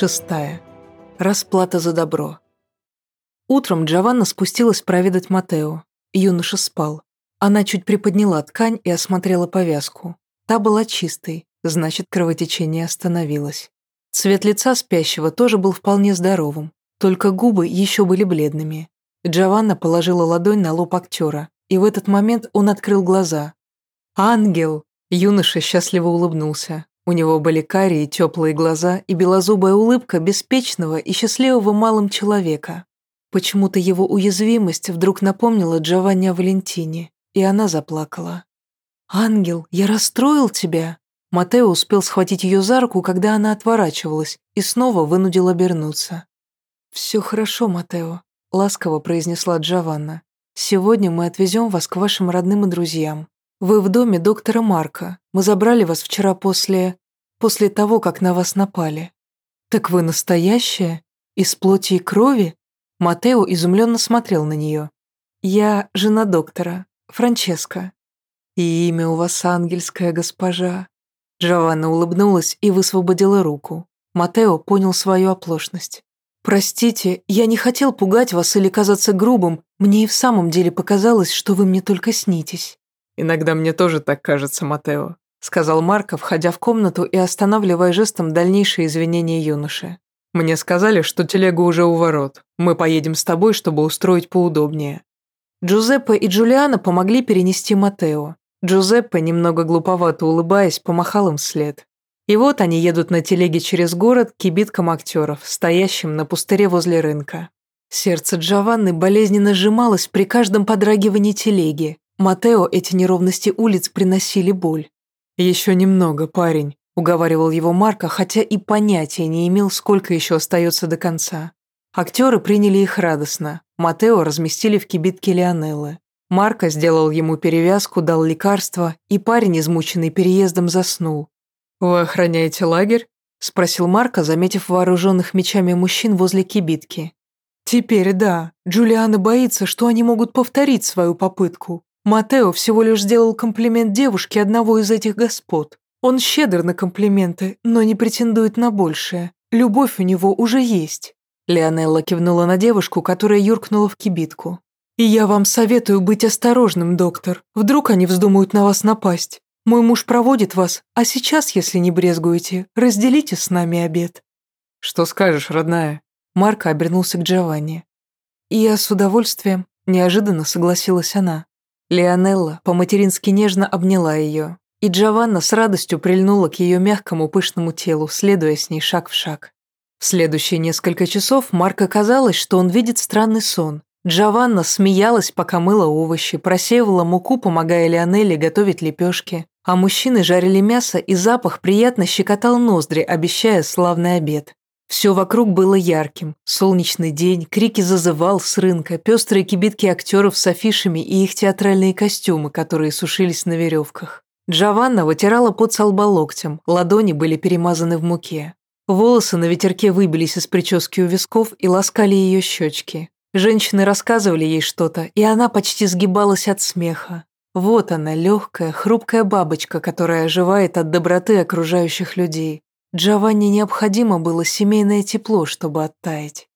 Шестая. Расплата за добро. Утром Джованна спустилась проведать Матео. Юноша спал. Она чуть приподняла ткань и осмотрела повязку. Та была чистой, значит, кровотечение остановилось. Цвет лица спящего тоже был вполне здоровым, только губы еще были бледными. Джованна положила ладонь на лоб актера, и в этот момент он открыл глаза. «Ангел!» Юноша счастливо улыбнулся. У него были карие теплые глаза и белозубая улыбка беспечного и счастливого малым человека. Почему-то его уязвимость вдруг напомнила Джованни о Валентине, и она заплакала. «Ангел, я расстроил тебя?» Матео успел схватить ее за руку, когда она отворачивалась, и снова вынудил обернуться. «Все хорошо, Матео», — ласково произнесла Джованна. «Сегодня мы отвезем вас к вашим родным и друзьям. Вы в доме доктора Марка. Мы забрали вас вчера после... после того, как на вас напали. Так вы настоящая? Из плоти и крови? Матео изумленно смотрел на нее. Я жена доктора, Франческа. И имя у вас ангельская госпожа. Джованна улыбнулась и высвободила руку. Матео понял свою оплошность. «Простите, я не хотел пугать вас или казаться грубым, мне и в самом деле показалось, что вы мне только снитесь». «Иногда мне тоже так кажется, Матео», — сказал Марко, входя в комнату и останавливая жестом дальнейшие извинения юноши. «Мне сказали, что телега уже у ворот. Мы поедем с тобой, чтобы устроить поудобнее». Джузеппе и Джулиана помогли перенести Матео. Джузеппе, немного глуповато улыбаясь, помахал им вслед. И вот они едут на телеге через город к кибиткам актеров, стоящим на пустыре возле рынка. Сердце Джованны болезненно сжималось при каждом подрагивании телеги, Матео эти неровности улиц приносили боль. «Еще немного, парень», — уговаривал его Марко, хотя и понятия не имел, сколько еще остается до конца. Актеры приняли их радостно. Матео разместили в кибитке Лионеллы. Марко сделал ему перевязку, дал лекарство, и парень, измученный переездом, заснул. «Вы охраняете лагерь?» – спросил Марко, заметив вооруженных мечами мужчин возле кибитки. «Теперь да. Джулиана боится, что они могут повторить свою попытку. Матео всего лишь сделал комплимент девушке одного из этих господ. Он щедр на комплименты, но не претендует на большее. Любовь у него уже есть». Леонелла кивнула на девушку, которая юркнула в кибитку. «И я вам советую быть осторожным, доктор. Вдруг они вздумают на вас напасть. Мой муж проводит вас, а сейчас, если не брезгуете, разделите с нами обед». «Что скажешь, родная?» Марко обернулся к Джованни. «И я с удовольствием», – неожиданно согласилась она. Леонелла по-матерински нежно обняла ее, и Джованна с радостью прильнула к ее мягкому пышному телу, следуя с ней шаг в шаг. В следующие несколько часов Марко казалось, что он видит странный сон. Джованна смеялась, пока мыла овощи, просеивала муку, помогая Леонелле готовить лепешки, а мужчины жарили мясо, и запах приятно щекотал ноздри, обещая славный обед. Все вокруг было ярким. Солнечный день, крики зазывал с рынка, пестрые кибитки актеров с афишами и их театральные костюмы, которые сушились на веревках. Джованна вытирала под со лба локтем, ладони были перемазаны в муке. Волосы на ветерке выбились из прически у висков и ласкали ее щечки. Женщины рассказывали ей что-то, и она почти сгибалась от смеха. Вот она, легкая, хрупкая бабочка, которая оживает от доброты окружающих людей. Джованни необходимо было семейное тепло, чтобы оттаять.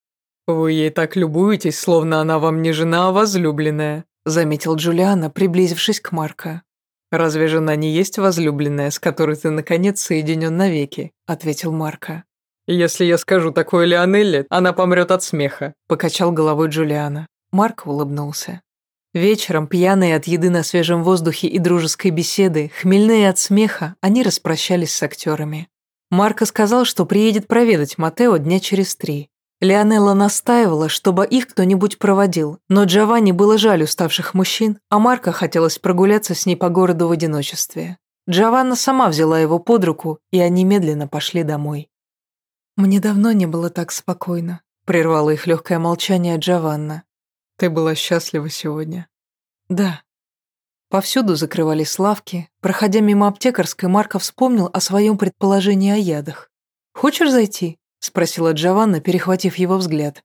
«Вы ей так любуетесь, словно она вам не жена, а возлюбленная», заметил Джулиана, приблизившись к Марко. «Разве жена не есть возлюбленная, с которой ты, наконец, соединен навеки?» ответил Марко. «Если я скажу такое Леонелле, она помрет от смеха», покачал головой Джулиана. Марко улыбнулся. Вечером, пьяные от еды на свежем воздухе и дружеской беседы, хмельные от смеха, они распрощались с актерами. Марко сказал, что приедет проведать Матео дня через три. Леонелла настаивала, чтобы их кто-нибудь проводил, но Джованни было жаль уставших мужчин, а Марко хотелось прогуляться с ней по городу в одиночестве. Джованна сама взяла его под руку, и они медленно пошли домой. «Мне давно не было так спокойно», — прервало их легкое молчание Джованна. «Ты была счастлива сегодня?» «Да», Повсюду закрывались лавки. Проходя мимо аптекарской, Марко вспомнил о своем предположении о ядах. «Хочешь зайти?» – спросила Джованна, перехватив его взгляд.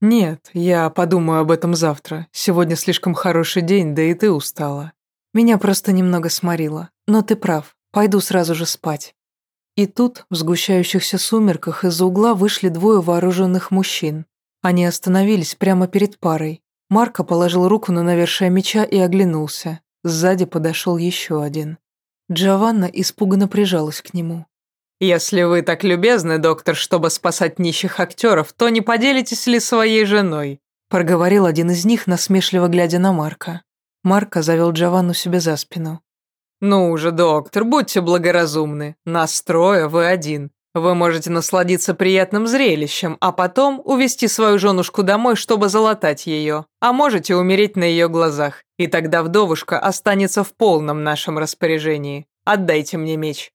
«Нет, я подумаю об этом завтра. Сегодня слишком хороший день, да и ты устала». «Меня просто немного сморило. Но ты прав. Пойду сразу же спать». И тут, в сгущающихся сумерках, из-за угла вышли двое вооруженных мужчин. Они остановились прямо перед парой. Марко положил руку на навершие меча и оглянулся. Сзади подошел еще один. Джованна испуганно прижалась к нему. «Если вы так любезны, доктор, чтобы спасать нищих актеров, то не поделитесь ли своей женой?» проговорил один из них, насмешливо глядя на Марка. Марко завел Джованну себе за спину. «Ну уже, доктор, будьте благоразумны. Настроя вы один. Вы можете насладиться приятным зрелищем, а потом увести свою женушку домой, чтобы залатать ее. А можете умереть на ее глазах, и тогда вдовушка останется в полном нашем распоряжении. Отдайте мне меч».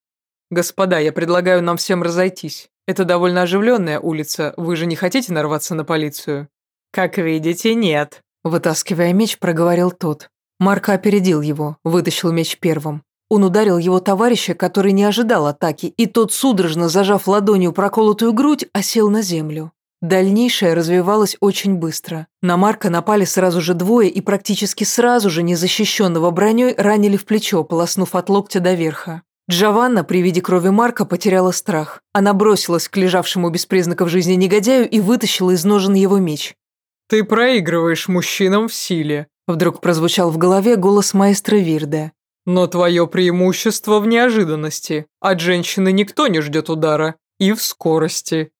«Господа, я предлагаю нам всем разойтись. Это довольно оживленная улица, вы же не хотите нарваться на полицию?» «Как видите, нет», – вытаскивая меч, проговорил тот. Марко опередил его, вытащил меч первым. Он ударил его товарища, который не ожидал атаки, и тот, судорожно зажав ладонью проколотую грудь, осел на землю. Дальнейшее развивалось очень быстро. На Марка напали сразу же двое и практически сразу же незащищенного броней ранили в плечо, полоснув от локтя до верха. Джованна при виде крови Марка потеряла страх. Она бросилась к лежавшему без признаков жизни негодяю и вытащила из ножен его меч. «Ты проигрываешь мужчинам в силе», – вдруг прозвучал в голове голос маэстро Вирде. «Но твое преимущество в неожиданности. От женщины никто не ждет удара. И в скорости».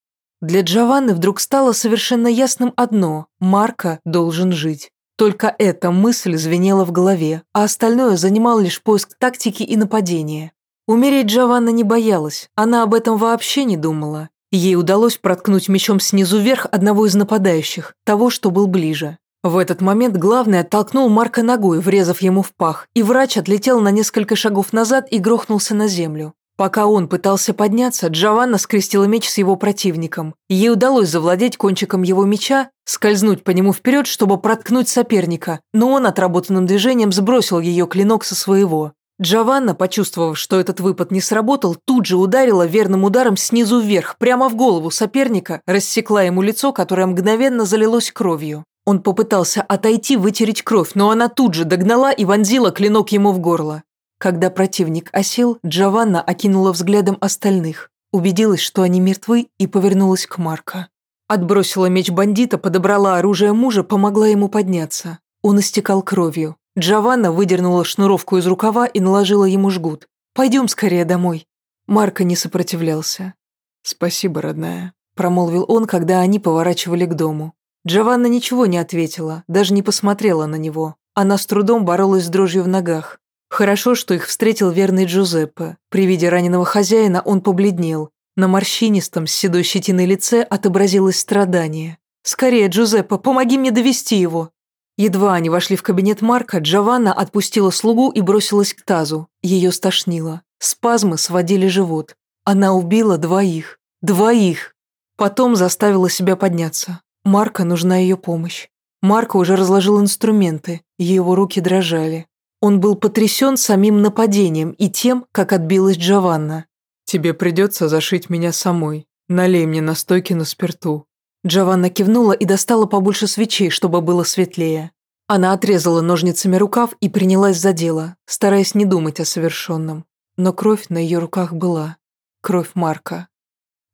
Для Джованны вдруг стало совершенно ясным одно – Марка должен жить. Только эта мысль звенела в голове, а остальное занимал лишь поиск тактики и нападения. Умереть Джованна не боялась, она об этом вообще не думала. Ей удалось проткнуть мечом снизу вверх одного из нападающих, того, что был ближе. В этот момент главный оттолкнул Марка ногой, врезав ему в пах, и врач отлетел на несколько шагов назад и грохнулся на землю. Пока он пытался подняться, Джованна скрестила меч с его противником. Ей удалось завладеть кончиком его меча, скользнуть по нему вперед, чтобы проткнуть соперника, но он отработанным движением сбросил ее клинок со своего. Джованна, почувствовав, что этот выпад не сработал, тут же ударила верным ударом снизу вверх, прямо в голову соперника, рассекла ему лицо, которое мгновенно залилось кровью. Он попытался отойти, вытереть кровь, но она тут же догнала и вонзила клинок ему в горло. Когда противник осел, Джованна окинула взглядом остальных, убедилась, что они мертвы, и повернулась к Марко. Отбросила меч бандита, подобрала оружие мужа, помогла ему подняться. Он истекал кровью. Джованна выдернула шнуровку из рукава и наложила ему жгут. «Пойдем скорее домой». Марко не сопротивлялся. «Спасибо, родная», – промолвил он, когда они поворачивали к дому. Джованна ничего не ответила, даже не посмотрела на него. Она с трудом боролась с дрожью в ногах. Хорошо, что их встретил верный Джузеппе. При виде раненого хозяина он побледнел. На морщинистом, с седой щетиной лице отобразилось страдание. «Скорее, Джузеппе, помоги мне довести его!» Едва они вошли в кабинет Марка, Джованна отпустила слугу и бросилась к тазу. Ее стошнило. Спазмы сводили живот. Она убила двоих. Двоих! Потом заставила себя подняться. Марка нужна ее помощь. Марко уже разложил инструменты, его руки дрожали. Он был потрясен самим нападением и тем, как отбилась Джованна. «Тебе придется зашить меня самой. Налей мне настойки на спирту. Джованна кивнула и достала побольше свечей, чтобы было светлее. Она отрезала ножницами рукав и принялась за дело, стараясь не думать о совершенном. Но кровь на ее руках была. Кровь Марка.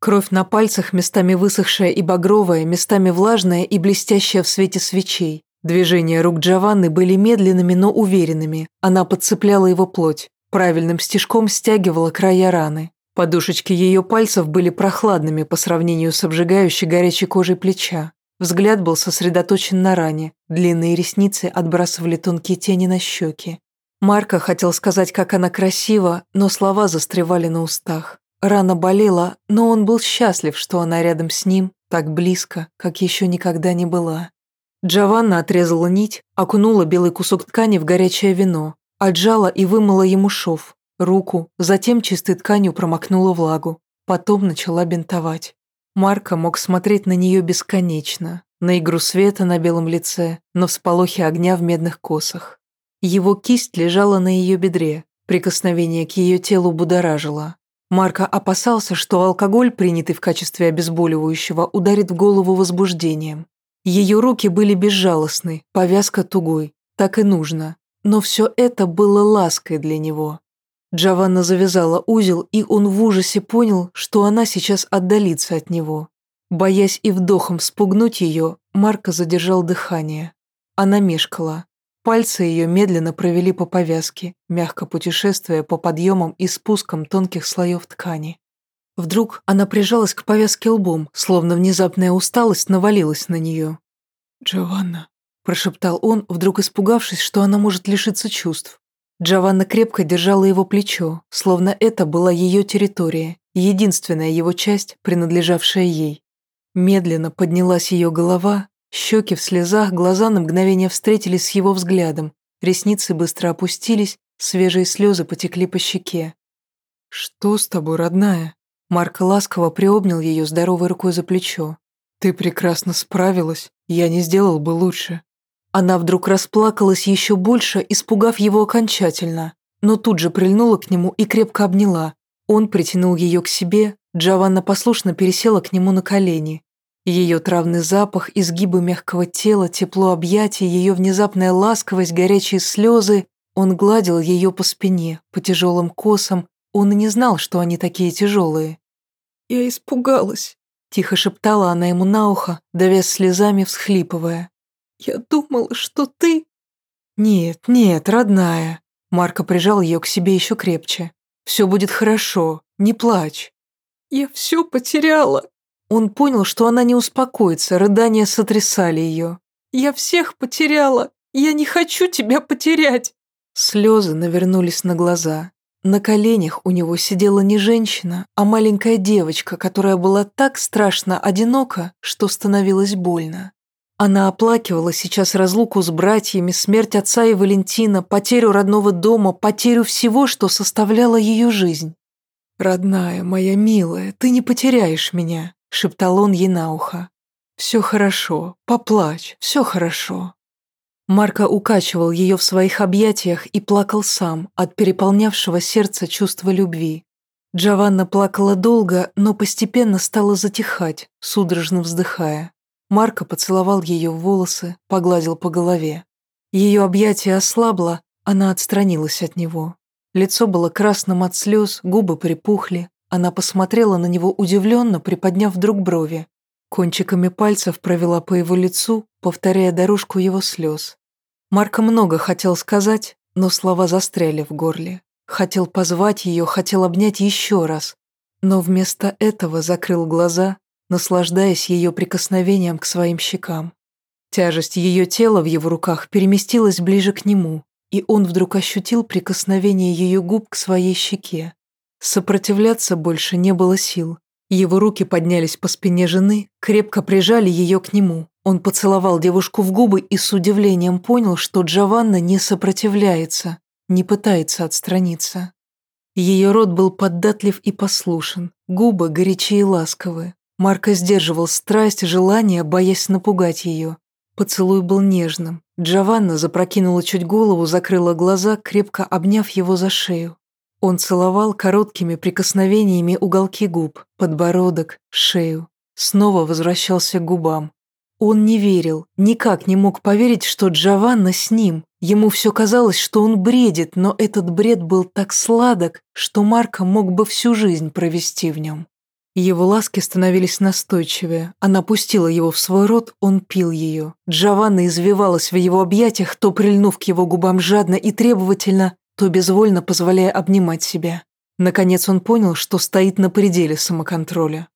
Кровь на пальцах, местами высохшая и багровая, местами влажная и блестящая в свете свечей. Движения рук Джованны были медленными, но уверенными. Она подцепляла его плоть, правильным стежком стягивала края раны. Подушечки ее пальцев были прохладными по сравнению с обжигающей горячей кожей плеча. Взгляд был сосредоточен на ране, длинные ресницы отбрасывали тонкие тени на щеки. Марко хотел сказать, как она красива, но слова застревали на устах. Рана болела, но он был счастлив, что она рядом с ним, так близко, как еще никогда не была. Джованна отрезала нить, окунула белый кусок ткани в горячее вино, отжала и вымыла ему шов, руку, затем чистой тканью промокнула влагу, потом начала бинтовать. Марка мог смотреть на нее бесконечно, на игру света на белом лице, на всполохи огня в медных косах. Его кисть лежала на ее бедре, прикосновение к ее телу будоражило. Марка опасался, что алкоголь, принятый в качестве обезболивающего, ударит в голову возбуждением. Ее руки были безжалостны, повязка тугой, так и нужно. Но все это было лаской для него. Джованна завязала узел, и он в ужасе понял, что она сейчас отдалится от него. Боясь и вдохом спугнуть ее, Марко задержал дыхание. Она мешкала. Пальцы ее медленно провели по повязке, мягко путешествуя по подъемам и спускам тонких слоев ткани. Вдруг она прижалась к повязке лбом, словно внезапная усталость навалилась на нее. «Джованна», – прошептал он, вдруг испугавшись, что она может лишиться чувств. Джованна крепко держала его плечо, словно это была ее территория, единственная его часть, принадлежавшая ей. Медленно поднялась ее голова, щеки в слезах, глаза на мгновение встретились с его взглядом, ресницы быстро опустились, свежие слезы потекли по щеке. «Что с тобой, родная?» Марк ласково приобнял ее здоровой рукой за плечо. «Ты прекрасно справилась, я не сделал бы лучше». Она вдруг расплакалась еще больше, испугав его окончательно, но тут же прильнула к нему и крепко обняла. Он притянул ее к себе, Джованна послушно пересела к нему на колени. Ее травный запах, изгибы мягкого тела, тепло объятий, ее внезапная ласковость, горячие слезы. Он гладил ее по спине, по тяжелым косам. Он и не знал, что они такие тяжелые. «Я испугалась», – тихо шептала она ему на ухо, давясь слезами, всхлипывая. «Я думала, что ты...» «Нет, нет, родная». Марко прижал ее к себе еще крепче. «Все будет хорошо, не плачь». «Я все потеряла». Он понял, что она не успокоится, рыдания сотрясали ее. «Я всех потеряла. Я не хочу тебя потерять». Слезы навернулись на глаза. На коленях у него сидела не женщина, а маленькая девочка, которая была так страшно одинока, что становилось больно. Она оплакивала сейчас разлуку с братьями, смерть отца и Валентина, потерю родного дома, потерю всего, что составляло ее жизнь. «Родная, моя милая, ты не потеряешь меня», — шептал он ей на ухо. «Все хорошо, поплачь, все хорошо». Марко укачивал ее в своих объятиях и плакал сам от переполнявшего сердца чувства любви. Джованна плакала долго, но постепенно стала затихать, судорожно вздыхая. Марко поцеловал ее в волосы, погладил по голове. Ее объятие ослабло, она отстранилась от него. Лицо было красным от слез, губы припухли. Она посмотрела на него удивленно, приподняв вдруг брови. Кончиками пальцев провела по его лицу, повторяя дорожку его слез. Марко много хотел сказать, но слова застряли в горле. Хотел позвать ее, хотел обнять еще раз, но вместо этого закрыл глаза наслаждаясь ее прикосновением к своим щекам. Тяжесть ее тела в его руках переместилась ближе к нему, и он вдруг ощутил прикосновение ее губ к своей щеке. Сопротивляться больше не было сил. Его руки поднялись по спине жены, крепко прижали ее к нему. Он поцеловал девушку в губы и с удивлением понял, что Джованна не сопротивляется, не пытается отстраниться. Ее рот был поддатлив и послушен, губы горячие и ласковые. Марко сдерживал страсть, желание, боясь напугать ее. Поцелуй был нежным. Джованна запрокинула чуть голову, закрыла глаза, крепко обняв его за шею. Он целовал короткими прикосновениями уголки губ, подбородок, шею. Снова возвращался к губам. Он не верил, никак не мог поверить, что Джованна с ним. Ему все казалось, что он бредит, но этот бред был так сладок, что Марко мог бы всю жизнь провести в нем. Его ласки становились настойчивее. Она пустила его в свой рот, он пил ее. Джованна извивалась в его объятиях, то прильнув к его губам жадно и требовательно, то безвольно позволяя обнимать себя. Наконец он понял, что стоит на пределе самоконтроля.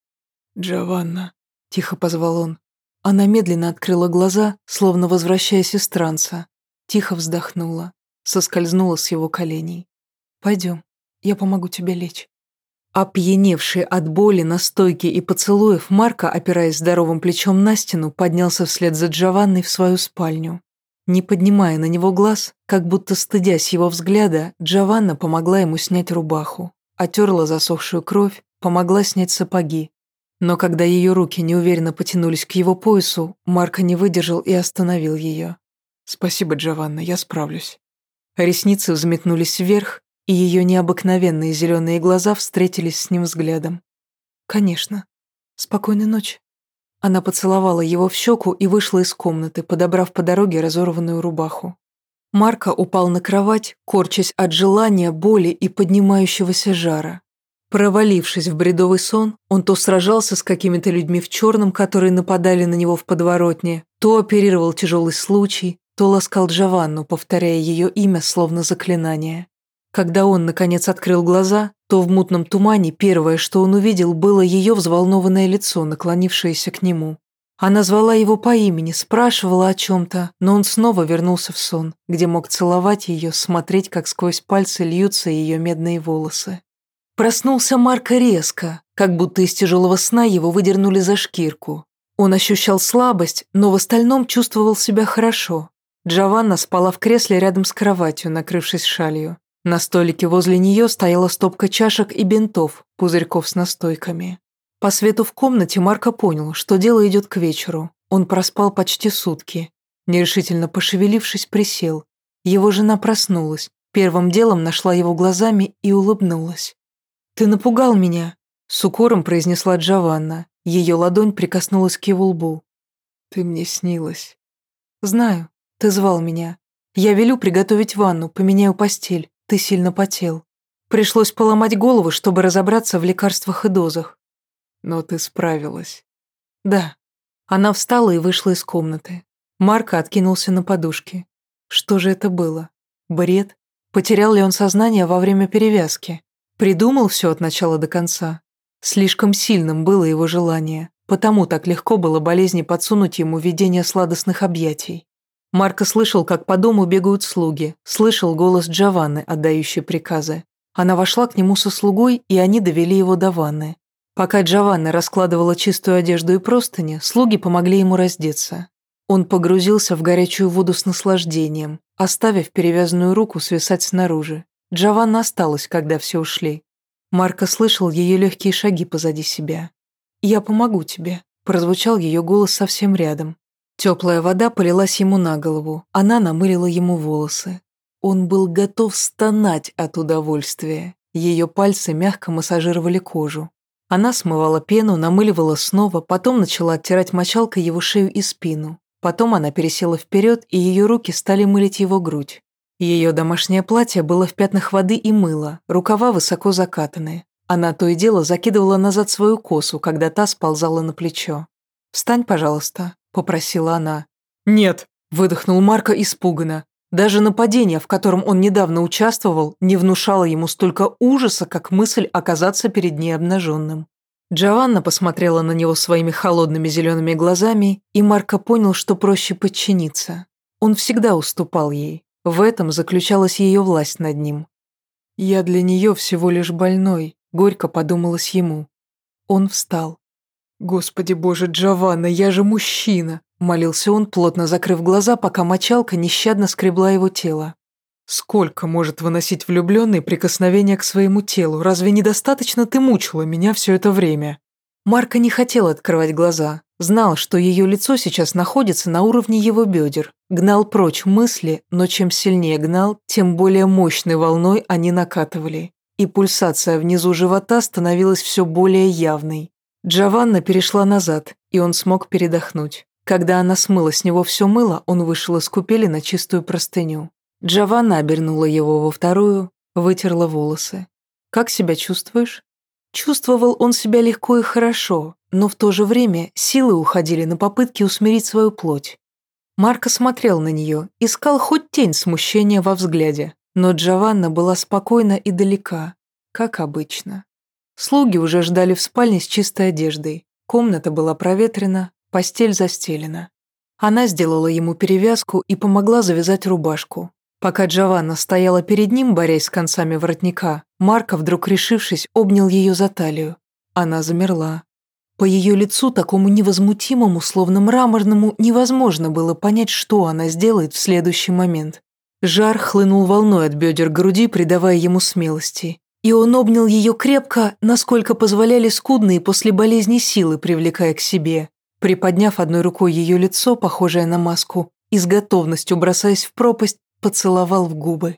«Джованна», — тихо позвал он. Она медленно открыла глаза, словно возвращаясь из транса. Тихо вздохнула, соскользнула с его коленей. «Пойдем, я помогу тебе лечь». Опьяневший от боли, настойки и поцелуев, Марко, опираясь здоровым плечом на стену, поднялся вслед за Джованной в свою спальню. Не поднимая на него глаз, как будто стыдясь его взгляда, Джованна помогла ему снять рубаху, отерла засохшую кровь, помогла снять сапоги. Но когда ее руки неуверенно потянулись к его поясу, Марко не выдержал и остановил ее. «Спасибо, Джованна, я справлюсь». Ресницы взметнулись вверх, и ее необыкновенные зеленые глаза встретились с ним взглядом. «Конечно. Спокойной ночи». Она поцеловала его в щеку и вышла из комнаты, подобрав по дороге разорванную рубаху. Марко упал на кровать, корчась от желания, боли и поднимающегося жара. Провалившись в бредовый сон, он то сражался с какими-то людьми в черном, которые нападали на него в подворотне, то оперировал тяжелый случай, то ласкал Джованну, повторяя ее имя словно заклинание. Когда он, наконец, открыл глаза, то в мутном тумане первое, что он увидел, было ее взволнованное лицо, наклонившееся к нему. Она звала его по имени, спрашивала о чем-то, но он снова вернулся в сон, где мог целовать ее, смотреть, как сквозь пальцы льются ее медные волосы. Проснулся Марко резко, как будто из тяжелого сна его выдернули за шкирку. Он ощущал слабость, но в остальном чувствовал себя хорошо. Джованна спала в кресле рядом с кроватью, накрывшись шалью. На столике возле нее стояла стопка чашек и бинтов, пузырьков с настойками. По свету в комнате Марко понял, что дело идет к вечеру. Он проспал почти сутки. Нерешительно пошевелившись, присел. Его жена проснулась, первым делом нашла его глазами и улыбнулась. «Ты напугал меня», — с укором произнесла Джованна. Ее ладонь прикоснулась к его лбу. «Ты мне снилась». «Знаю, ты звал меня. Я велю приготовить ванну, поменяю постель. Ты сильно потел. Пришлось поломать голову, чтобы разобраться в лекарствах и дозах. Но ты справилась. Да. Она встала и вышла из комнаты. Марко откинулся на подушке. Что же это было? Бред? Потерял ли он сознание во время перевязки? Придумал все от начала до конца? Слишком сильным было его желание, потому так легко было болезни подсунуть ему видение сладостных объятий. Марко слышал, как по дому бегают слуги, слышал голос Джованны, отдающий приказы. Она вошла к нему со слугой, и они довели его до ванны. Пока Джованна раскладывала чистую одежду и простыни, слуги помогли ему раздеться. Он погрузился в горячую воду с наслаждением, оставив перевязанную руку свисать снаружи. Джованна осталась, когда все ушли. Марко слышал ее легкие шаги позади себя. «Я помогу тебе», – прозвучал ее голос совсем рядом. Теплая вода полилась ему на голову, она намылила ему волосы. Он был готов стонать от удовольствия. Ее пальцы мягко массажировали кожу. Она смывала пену, намыливала снова, потом начала оттирать мочалкой его шею и спину. Потом она пересела вперед, и ее руки стали мылить его грудь. Ее домашнее платье было в пятнах воды и мыла, рукава высоко закатаны. Она то и дело закидывала назад свою косу, когда та сползала на плечо. «Встань, пожалуйста», попросила она. «Нет», – выдохнул Марко испуганно. Даже нападение, в котором он недавно участвовал, не внушало ему столько ужаса, как мысль оказаться перед ней обнаженным. Джованна посмотрела на него своими холодными зелеными глазами, и Марко понял, что проще подчиниться. Он всегда уступал ей. В этом заключалась ее власть над ним. «Я для нее всего лишь больной», — горько подумалось ему. Он встал. «Господи боже, Джованна, я же мужчина!» Молился он, плотно закрыв глаза, пока мочалка нещадно скребла его тело. «Сколько может выносить влюбленный прикосновение к своему телу? Разве недостаточно ты мучила меня все это время?» Марка не хотел открывать глаза. Знал, что ее лицо сейчас находится на уровне его бедер. Гнал прочь мысли, но чем сильнее гнал, тем более мощной волной они накатывали. И пульсация внизу живота становилась все более явной. Джованна перешла назад, и он смог передохнуть. Когда она смыла с него все мыло, он вышел из купели на чистую простыню. Джованна обернула его во вторую, вытерла волосы. «Как себя чувствуешь?» Чувствовал он себя легко и хорошо, но в то же время силы уходили на попытки усмирить свою плоть. Марко смотрел на нее, искал хоть тень смущения во взгляде, но Джованна была спокойна и далека, как обычно. Слуги уже ждали в спальне с чистой одеждой. Комната была проветрена, постель застелена. Она сделала ему перевязку и помогла завязать рубашку. Пока Джованна стояла перед ним, борясь с концами воротника, Марко, вдруг решившись, обнял ее за талию. Она замерла. По ее лицу, такому невозмутимому, словно мраморному, невозможно было понять, что она сделает в следующий момент. Жар хлынул волной от бедер груди, придавая ему смелости и он обнял ее крепко, насколько позволяли скудные после болезни силы, привлекая к себе, приподняв одной рукой ее лицо, похожее на маску, и с готовностью, бросаясь в пропасть, поцеловал в губы.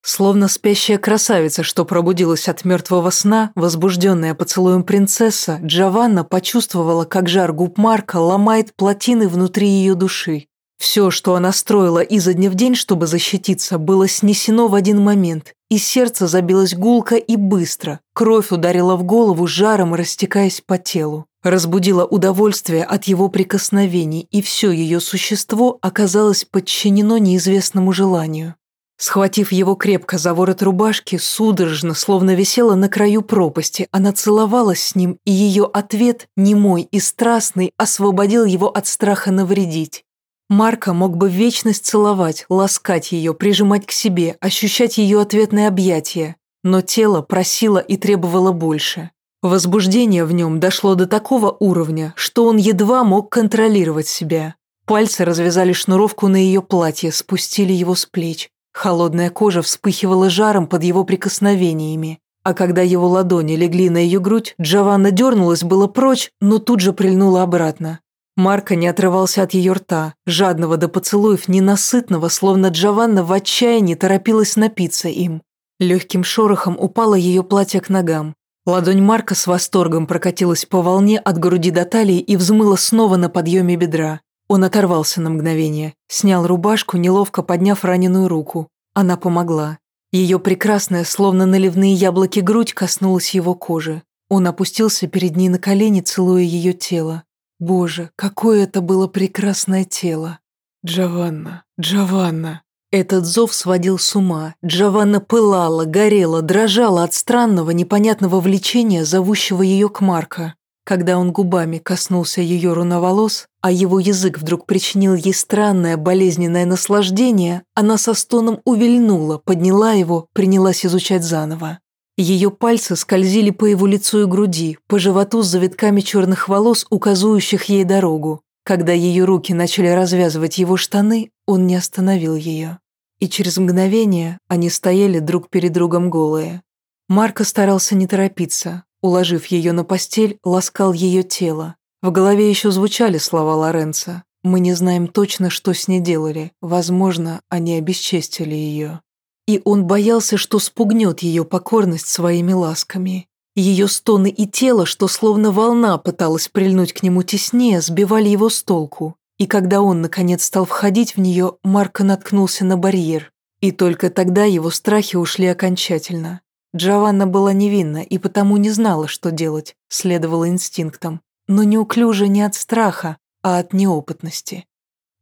Словно спящая красавица, что пробудилась от мертвого сна, возбужденная поцелуем принцесса, Джованна почувствовала, как жар губ Марка ломает плотины внутри ее души. Все, что она строила изо дня в день, чтобы защититься, было снесено в один момент, и сердце забилось гулко и быстро, кровь ударила в голову жаром, растекаясь по телу. Разбудила удовольствие от его прикосновений, и все ее существо оказалось подчинено неизвестному желанию. Схватив его крепко за ворот рубашки, судорожно, словно висела на краю пропасти, она целовалась с ним, и ее ответ, немой и страстный, освободил его от страха навредить. Марка мог бы вечность целовать, ласкать ее, прижимать к себе, ощущать ее ответное объятие, но тело просило и требовало больше. Возбуждение в нем дошло до такого уровня, что он едва мог контролировать себя. Пальцы развязали шнуровку на ее платье, спустили его с плеч. Холодная кожа вспыхивала жаром под его прикосновениями. А когда его ладони легли на ее грудь, Джованна дернулась было прочь, но тут же прильнула обратно. Марка не отрывался от ее рта, жадного до поцелуев, ненасытного, словно Джованна в отчаянии торопилась напиться им. Легким шорохом упало ее платье к ногам. Ладонь Марка с восторгом прокатилась по волне от груди до талии и взмыла снова на подъеме бедра. Он оторвался на мгновение, снял рубашку, неловко подняв раненую руку. Она помогла. Ее прекрасная, словно наливные яблоки грудь коснулась его кожи. Он опустился перед ней на колени, целуя ее тело. Боже, какое это было прекрасное тело. Джованна, Джованна. Этот зов сводил с ума. Джованна пылала, горела, дрожала от странного, непонятного влечения, зовущего ее к Марко. Когда он губами коснулся ее руноволос, а его язык вдруг причинил ей странное болезненное наслаждение, она со стоном увильнула, подняла его, принялась изучать заново. Ее пальцы скользили по его лицу и груди, по животу с завитками черных волос, указывающих ей дорогу. Когда ее руки начали развязывать его штаны, он не остановил ее. И через мгновение они стояли друг перед другом голые. Марко старался не торопиться, Уложив ее на постель, ласкал ее тело. В голове еще звучали слова Лоренца. Мы не знаем точно, что с ней делали. Возможно, они обесчестили ее. И он боялся, что спугнет ее покорность своими ласками. Ее стоны и тело, что словно волна пыталась прильнуть к нему теснее, сбивали его с толку. И когда он, наконец, стал входить в нее, Марко наткнулся на барьер. И только тогда его страхи ушли окончательно. Джованна была невинна и потому не знала, что делать, следовала инстинктам, но неуклюже не от страха, а от неопытности.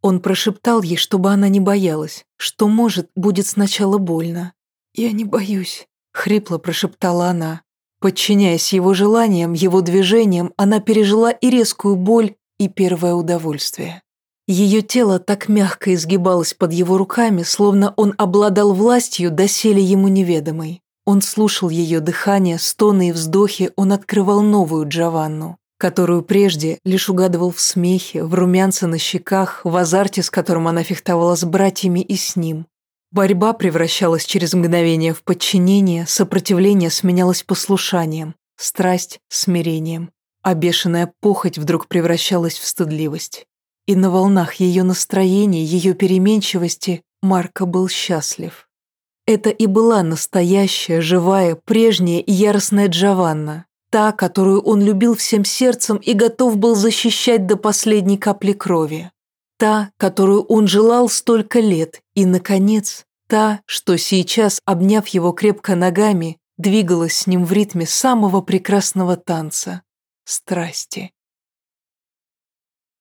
Он прошептал ей, чтобы она не боялась, что, может, будет сначала больно. «Я не боюсь», — хрипло прошептала она. Подчиняясь его желаниям, его движениям, она пережила и резкую боль, и первое удовольствие. Ее тело так мягко изгибалось под его руками, словно он обладал властью, доселе ему неведомой. Он слушал ее дыхание, стоны и вздохи, он открывал новую Джованну, которую прежде лишь угадывал в смехе, в румянце на щеках, в азарте, с которым она фехтовала с братьями и с ним. Борьба превращалась через мгновение в подчинение, сопротивление сменялось послушанием, страсть – смирением, а бешеная похоть вдруг превращалась в стыдливость. И на волнах ее настроения, ее переменчивости Марко был счастлив. Это и была настоящая, живая, прежняя и яростная Джованна, та, которую он любил всем сердцем и готов был защищать до последней капли крови. Та, которую он желал столько лет, и, наконец, та, что сейчас, обняв его крепко ногами, двигалась с ним в ритме самого прекрасного танца – страсти.